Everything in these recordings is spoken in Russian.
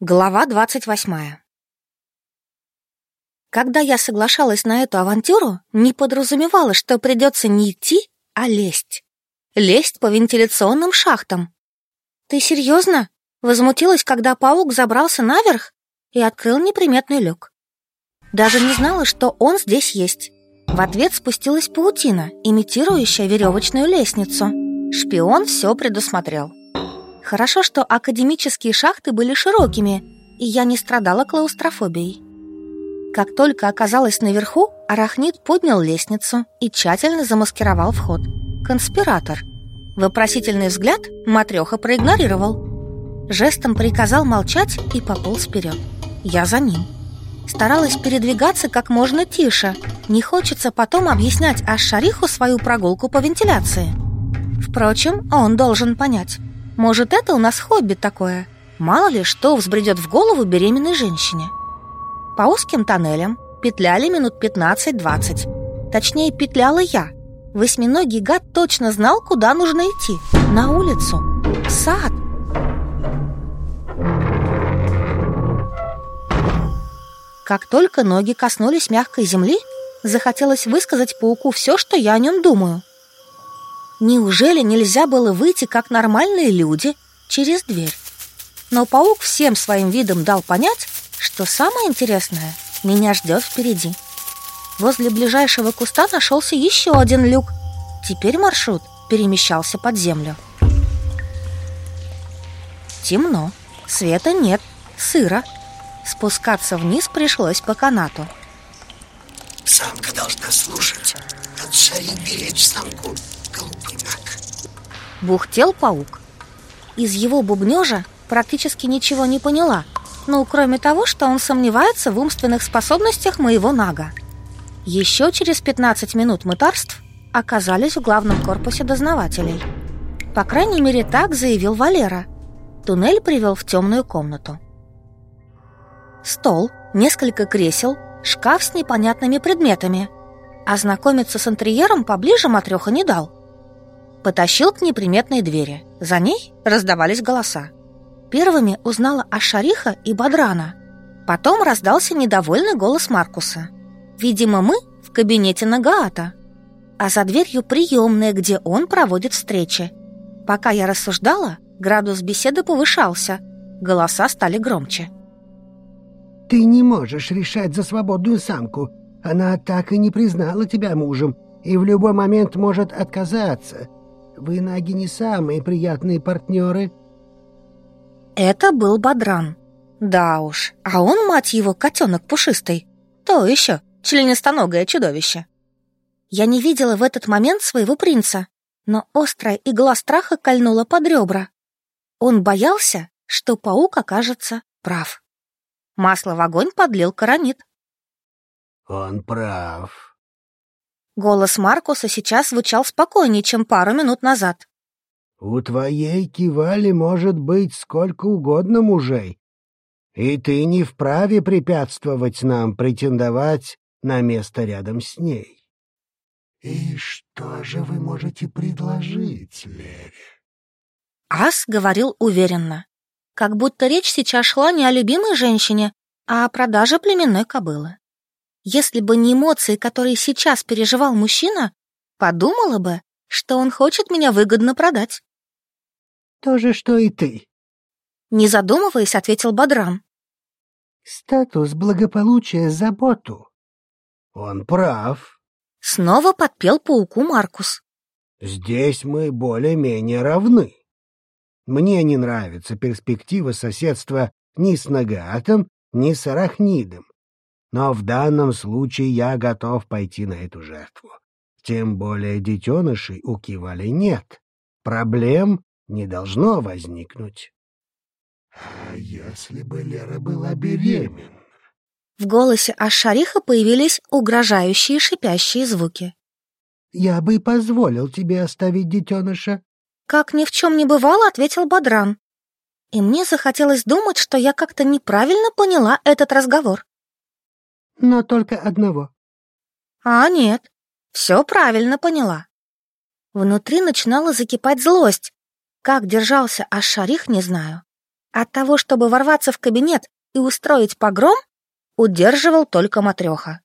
Глава двадцать восьмая. Когда я соглашалась на эту авантюру, не подразумевала, что придется не идти, а лезть. Лезть по вентиляционным шахтам. «Ты серьезно?» Возмутилась, когда паук забрался наверх и открыл неприметный люк. Даже не знала, что он здесь есть. В ответ спустилась паутина, имитирующая веревочную лестницу. Шпион все предусмотрел. Хорошо, что академические шахты были широкими, и я не страдала клаустрофобией. Как только оказалась наверху, арахнит поднял лестницу и тщательно замаскировал вход. Конспиратор. Вопросительный взгляд Матреха проигнорировал. Жестом приказал молчать и пополз вперед. Я за ним. Старалась передвигаться как можно тише. Не хочется потом объяснять Аш-Шариху свою прогулку по вентиляции. Впрочем, он должен понять. Может, это у нас хобби такое? Мало ли, что взбредет в голову беременной женщине. По узким тоннелям петляли минут 15-20. Точнее, петляла я. Восьминогий гад точно знал, куда нужно идти. На улицу. В сад. Как только ноги коснулись мягкой земли, захотелось высказать пауку все, что я о нем думаю. Неужели нельзя было выйти, как нормальные люди, через дверь? Но паук всем своим видом дал понять, что самое интересное меня ждет впереди. Возле ближайшего куста нашелся еще один люк. Теперь маршрут перемещался под землю. Темно, света нет, сыро. Спускаться вниз пришлось по канату. Самка должна слушать. От шари беречь самку Бухтел паук. Из его бубнежа практически ничего не поняла, ну, кроме того, что он сомневается в умственных способностях моего нага. Еще через 15 минут мытарств оказались в главном корпусе дознавателей. По крайней мере, так заявил Валера. Туннель привел в темную комнату. Стол, несколько кресел, шкаф с непонятными предметами. Ознакомиться с интерьером поближе Матреха не дал. Потащил к неприметной двери. За ней раздавались голоса. Первыми узнала Ашариха и Бадрана. Потом раздался недовольный голос Маркуса. Видимо, мы в кабинете Нагаата. А за дверью приемная, где он проводит встречи. Пока я рассуждала, градус беседы повышался. Голоса стали громче. «Ты не можешь решать за свободную самку. Она так и не признала тебя мужем и в любой момент может отказаться. Вы, Наги, не самые приятные партнеры». Это был Бадран. Да уж, а он, мать его, котенок пушистый. То еще, членистоногое чудовище. Я не видела в этот момент своего принца, но острая игла страха кольнула под ребра. Он боялся, что паук окажется прав. Масло в огонь подлил Каранит. «Он прав», Голос Маркуса сейчас звучал спокойнее, чем пару минут назад. «У твоей кивали может быть сколько угодно мужей, и ты не вправе препятствовать нам претендовать на место рядом с ней». «И что же вы можете предложить, Леви?» Ас говорил уверенно, как будто речь сейчас шла не о любимой женщине, а о продаже племенной кобылы. Если бы не эмоции, которые сейчас переживал мужчина, подумала бы, что он хочет меня выгодно продать. То же, что и ты. Не задумываясь, ответил Бадрам. Статус благополучия, заботу. Он прав. Снова подпел пауку Маркус. Здесь мы более-менее равны. Мне не нравится перспектива соседства ни с Нагатом, ни с Арахнидом но в данном случае я готов пойти на эту жертву. Тем более детенышей у Кивали нет. Проблем не должно возникнуть. А если бы Лера была беременна? В голосе Ашариха появились угрожающие шипящие звуки. «Я бы позволил тебе оставить детеныша». Как ни в чем не бывало, ответил Бадран. И мне захотелось думать, что я как-то неправильно поняла этот разговор но только одного. А нет, все правильно поняла. Внутри начинала закипать злость. Как держался Аш-Шарих, не знаю. От того, чтобы ворваться в кабинет и устроить погром, удерживал только матреха.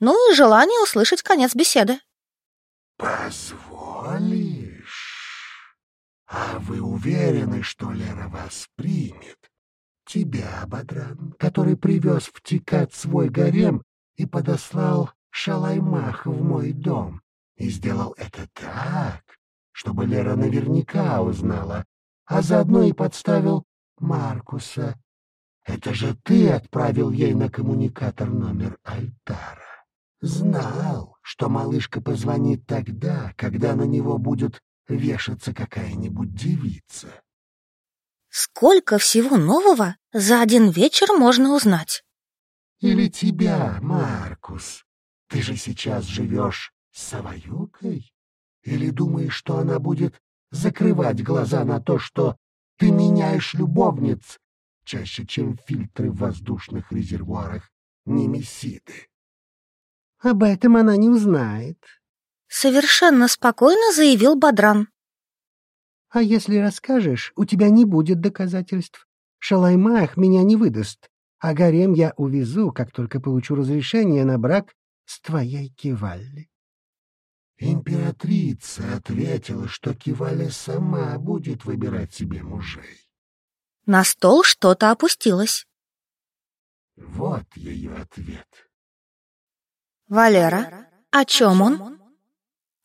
Ну и желание услышать конец беседы. «Позволишь? А вы уверены, что Лера вас примет? Тебя, Бадран, который привез в Тикат свой гарем и подослал Шалаймах в мой дом, и сделал это так, чтобы Лера наверняка узнала, а заодно и подставил Маркуса. Это же ты отправил ей на коммуникатор номер Альтара. Знал, что малышка позвонит тогда, когда на него будет вешаться какая-нибудь девица. Сколько всего нового за один вечер можно узнать? Или тебя, Маркус. Ты же сейчас живешь с Саваюкой? Или думаешь, что она будет закрывать глаза на то, что ты меняешь любовниц чаще, чем фильтры в воздушных резервуарах Немесиды. Об этом она не узнает. Совершенно спокойно заявил Бадран. А если расскажешь, у тебя не будет доказательств. Шалаймах меня не выдаст, а гарем я увезу, как только получу разрешение на брак с твоей Кивалли. Императрица ответила, что Киваля сама будет выбирать себе мужей. На стол что-то опустилось. Вот ее ответ. Валера, о чем он?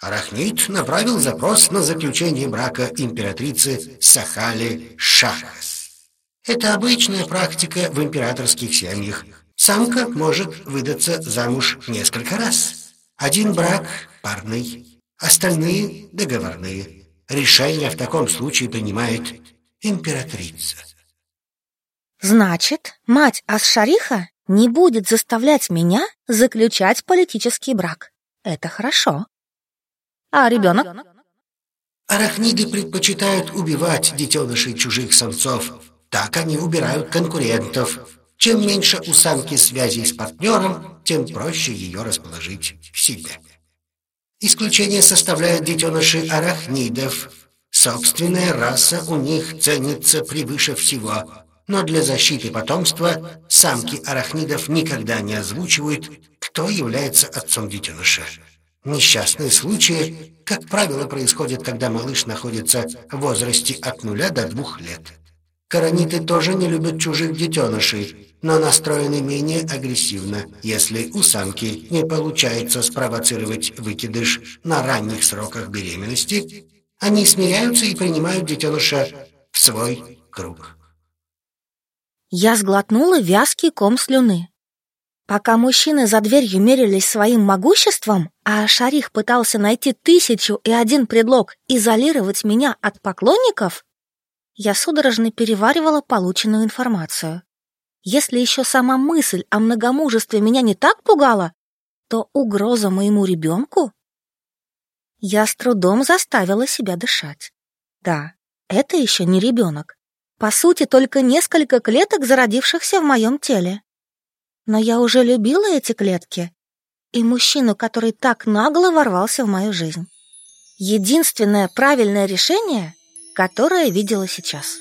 Арахнит направил запрос на заключение брака императрицы Сахали Шахас. Это обычная практика в императорских семьях. Самка может выдаться замуж несколько раз. Один брак парный, остальные договорные. Решение в таком случае принимает императрица. Значит, мать Асшариха не будет заставлять меня заключать политический брак. Это хорошо. А ребенок? Арахниды предпочитают убивать детенышей чужих самцов. Так они убирают конкурентов. Чем меньше у самки связей с партнером, тем проще ее расположить к себе. Исключение составляют детеныши арахнидов. Собственная раса у них ценится превыше всего. Но для защиты потомства самки арахнидов никогда не озвучивают, кто является отцом детеныша. Несчастные случаи, как правило, происходят, когда малыш находится в возрасте от нуля до двух лет. Караниты тоже не любят чужих детенышей, но настроены менее агрессивно, если у самки не получается спровоцировать выкидыш на ранних сроках беременности, они смиряются и принимают детеныша в свой круг. Я сглотнула вязкий ком слюны. Пока мужчины за дверью мерились своим могуществом, а Шарих пытался найти тысячу и один предлог изолировать меня от поклонников, я судорожно переваривала полученную информацию. Если еще сама мысль о многомужестве меня не так пугала, то угроза моему ребенку? Я с трудом заставила себя дышать. Да, это еще не ребенок. По сути, только несколько клеток, зародившихся в моем теле. Но я уже любила эти клетки и мужчину, который так нагло ворвался в мою жизнь. Единственное правильное решение, которое видела сейчас.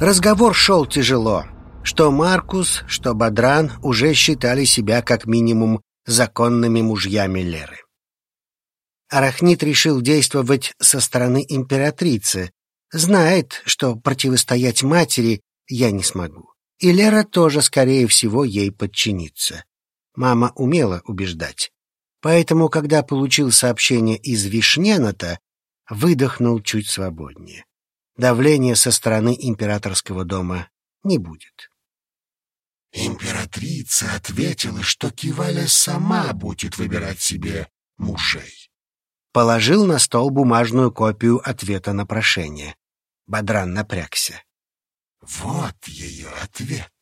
Разговор шел тяжело. Что Маркус, что Бадран уже считали себя как минимум законными мужьями Леры. Арахнит решил действовать со стороны императрицы. Знает, что противостоять матери я не смогу. И Лера тоже, скорее всего, ей подчинится. Мама умела убеждать. Поэтому, когда получил сообщение из Вишнената, выдохнул чуть свободнее давления со стороны императорского дома не будет. Императрица ответила, что Киваля сама будет выбирать себе мужей. Положил на стол бумажную копию ответа на прошение. Бадран напрягся. Вот ее ответ.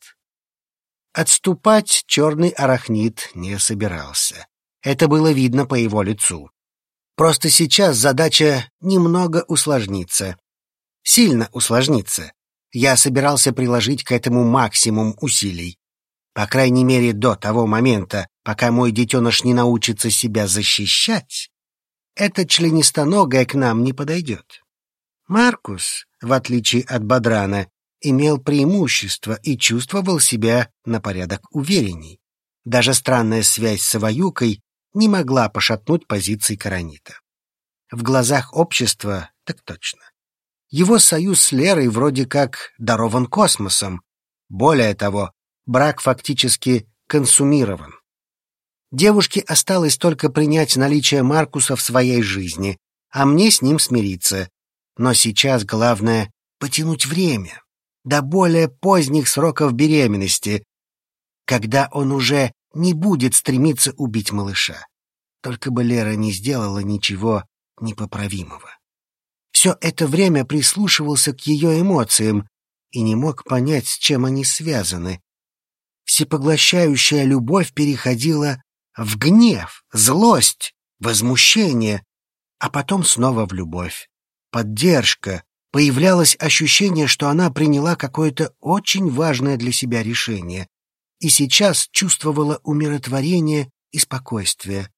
Отступать черный арахнит не собирался. Это было видно по его лицу. Просто сейчас задача немного усложнится, сильно усложнится. Я собирался приложить к этому максимум усилий. По крайней мере, до того момента, пока мой детеныш не научится себя защищать, эта членистоногая к нам не подойдет. Маркус, в отличие от Бадрана, имел преимущество и чувствовал себя на порядок уверенней. Даже странная связь с Аваюкой не могла пошатнуть позиции Каранита. В глазах общества так точно. Его союз с Лерой вроде как дарован космосом. Более того, брак фактически консумирован. Девушке осталось только принять наличие Маркуса в своей жизни, а мне с ним смириться. Но сейчас главное — потянуть время до более поздних сроков беременности, когда он уже не будет стремиться убить малыша. Только бы Лера не сделала ничего непоправимого. Все это время прислушивался к ее эмоциям и не мог понять, с чем они связаны. Всепоглощающая любовь переходила в гнев, злость, возмущение, а потом снова в любовь. Поддержка, появлялось ощущение, что она приняла какое-то очень важное для себя решение и сейчас чувствовала умиротворение и спокойствие.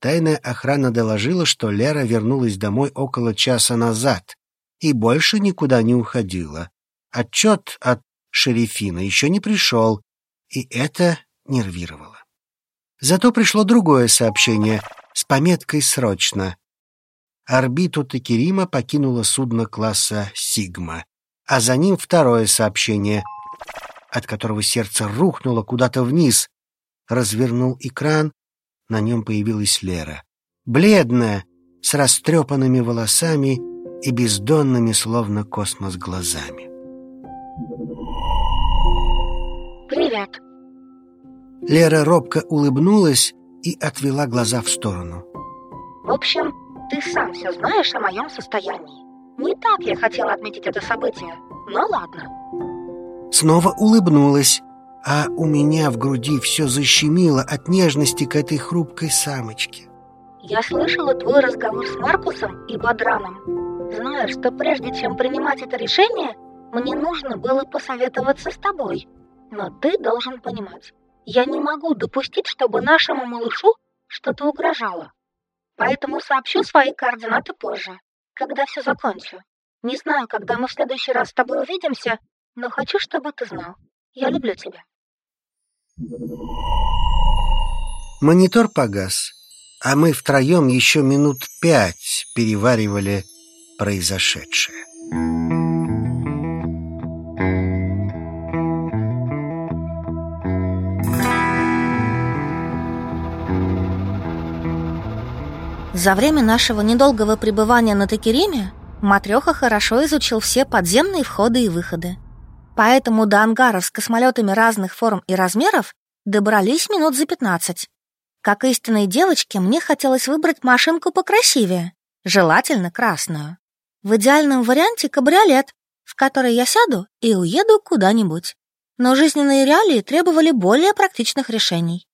Тайная охрана доложила, что Лера вернулась домой около часа назад и больше никуда не уходила. Отчет от шерифина еще не пришел, и это нервировало. Зато пришло другое сообщение с пометкой «Срочно». Орбиту Текерима покинуло судно класса «Сигма», а за ним второе сообщение, от которого сердце рухнуло куда-то вниз. Развернул экран, на нем появилась Лера. Бледная, с растрепанными волосами и бездонными, словно космос, глазами. «Привет!» Лера робко улыбнулась и отвела глаза в сторону. «В общем, ты сам все знаешь о моем состоянии. Не так я хотела отметить это событие, но ладно». Снова улыбнулась, а у меня в груди все защемило от нежности к этой хрупкой самочке. «Я слышала твой разговор с Маркусом и Бадраном. Знаю, что прежде чем принимать это решение, мне нужно было посоветоваться с тобой. Но ты должен понимать, я не могу допустить, чтобы нашему малышу что-то угрожало. Поэтому сообщу свои координаты позже, когда все закончу. Не знаю, когда мы в следующий раз с тобой увидимся, но хочу, чтобы ты знал. Я люблю тебя. Монитор погас, а мы втроем еще минут пять переваривали произошедшее. За время нашего недолгого пребывания на Текериме Матреха хорошо изучил все подземные входы и выходы. Поэтому до ангаров с космолетами разных форм и размеров добрались минут за пятнадцать. Как истинной девочке, мне хотелось выбрать машинку покрасивее, желательно красную. В идеальном варианте кабриолет, в который я сяду и уеду куда-нибудь. Но жизненные реалии требовали более практичных решений.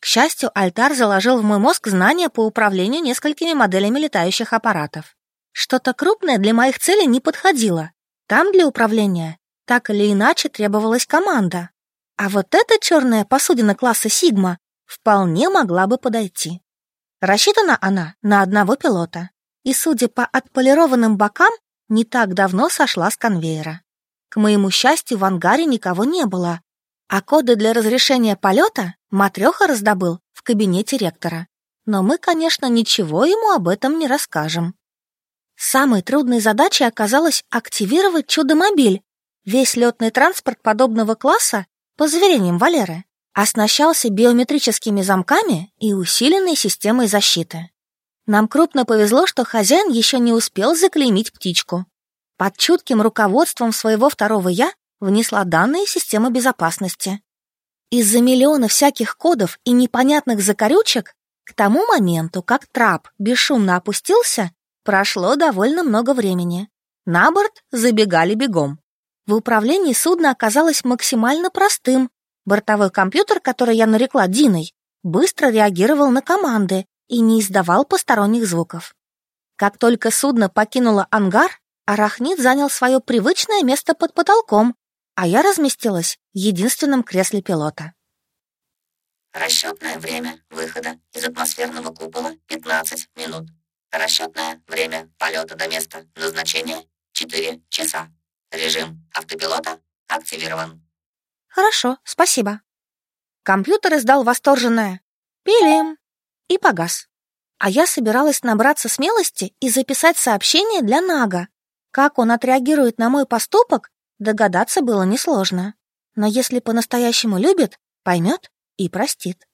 К счастью, Альтар заложил в мой мозг знания по управлению несколькими моделями летающих аппаратов. Что-то крупное для моих целей не подходило. Там для управления так или иначе требовалась команда. А вот эта черная посудина класса Сигма вполне могла бы подойти. Рассчитана она на одного пилота. И, судя по отполированным бокам, не так давно сошла с конвейера. К моему счастью, в ангаре никого не было, а коды для разрешения полета Матреха раздобыл в кабинете ректора. Но мы, конечно, ничего ему об этом не расскажем. Самой трудной задачей оказалось активировать чудо-мобиль. Весь летный транспорт подобного класса, по заверениям Валеры, оснащался биометрическими замками и усиленной системой защиты. Нам крупно повезло, что хозяин еще не успел заклеймить птичку. Под чутким руководством своего второго «я» внесла данные системы безопасности. Из-за миллиона всяких кодов и непонятных закорючек к тому моменту, как трап бесшумно опустился, прошло довольно много времени. На борт забегали бегом. В управлении судно оказалось максимально простым. Бортовой компьютер, который я нарекла Диной, быстро реагировал на команды и не издавал посторонних звуков. Как только судно покинуло ангар, арахнит занял свое привычное место под потолком а я разместилась в единственном кресле пилота. Расчетное время выхода из атмосферного купола 15 минут. Расчетное время полета до места назначения 4 часа. Режим автопилота активирован. Хорошо, спасибо. Компьютер издал восторженное «Пилим» и погас. А я собиралась набраться смелости и записать сообщение для Нага. Как он отреагирует на мой поступок, догадаться было несложно. Но если по-настоящему любит, поймет и простит.